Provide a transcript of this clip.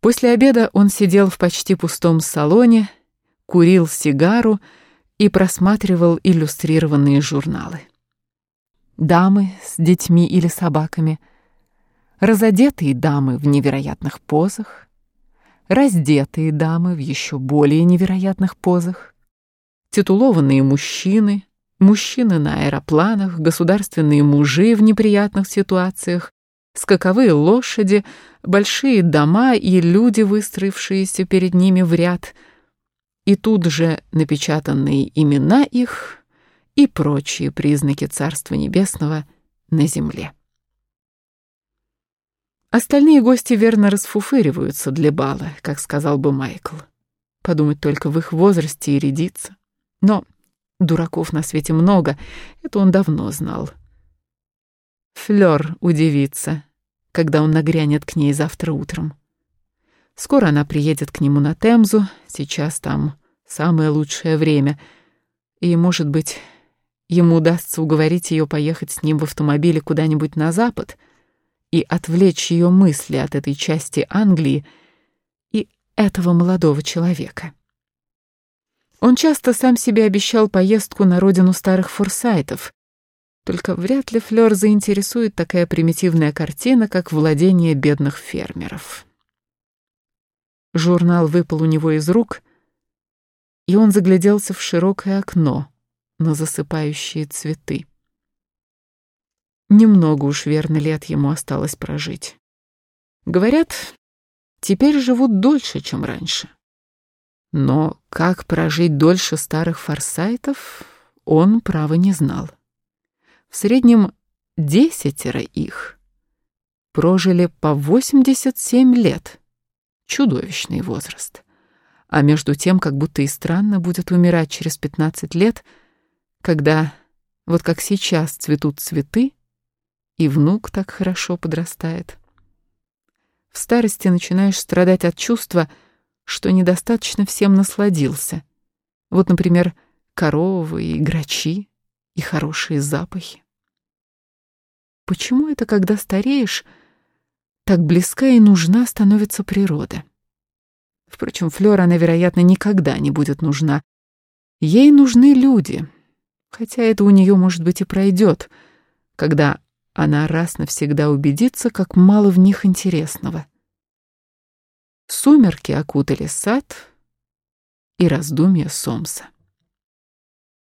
После обеда он сидел в почти пустом салоне, курил сигару и просматривал иллюстрированные журналы. Дамы с детьми или собаками, разодетые дамы в невероятных позах, раздетые дамы в еще более невероятных позах, титулованные мужчины, мужчины на аэропланах, государственные мужи в неприятных ситуациях, скаковые лошади, большие дома и люди, выстроившиеся перед ними в ряд, и тут же напечатанные имена их и прочие признаки Царства Небесного на земле. Остальные гости верно расфуфыриваются для бала, как сказал бы Майкл. Подумать только в их возрасте и рядиться. Но дураков на свете много, это он давно знал. Флёр удивится, когда он нагрянет к ней завтра утром. Скоро она приедет к нему на Темзу, сейчас там самое лучшее время, и, может быть, ему удастся уговорить ее поехать с ним в автомобиле куда-нибудь на запад и отвлечь ее мысли от этой части Англии и этого молодого человека. Он часто сам себе обещал поездку на родину старых форсайтов, только вряд ли Флёр заинтересует такая примитивная картина, как владение бедных фермеров. Журнал выпал у него из рук, и он загляделся в широкое окно на засыпающие цветы. Немного уж верно лет ему осталось прожить. Говорят, теперь живут дольше, чем раньше. Но как прожить дольше старых форсайтов, он, право, не знал. В среднем десятеро их прожили по 87 лет. Чудовищный возраст. А между тем, как будто и странно будет умирать через 15 лет, когда, вот как сейчас, цветут цветы, и внук так хорошо подрастает. В старости начинаешь страдать от чувства, что недостаточно всем насладился. Вот, например, коровы и грачи, и хорошие запахи. Почему это, когда стареешь, так близка и нужна становится природа? Впрочем, Флёр, она, вероятно, никогда не будет нужна. Ей нужны люди, хотя это у нее, может быть, и пройдет, когда она раз навсегда убедится, как мало в них интересного. Сумерки окутали сад и раздумья Сомса.